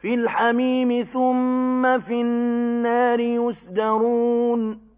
في الحميم ثم في النار يسجرون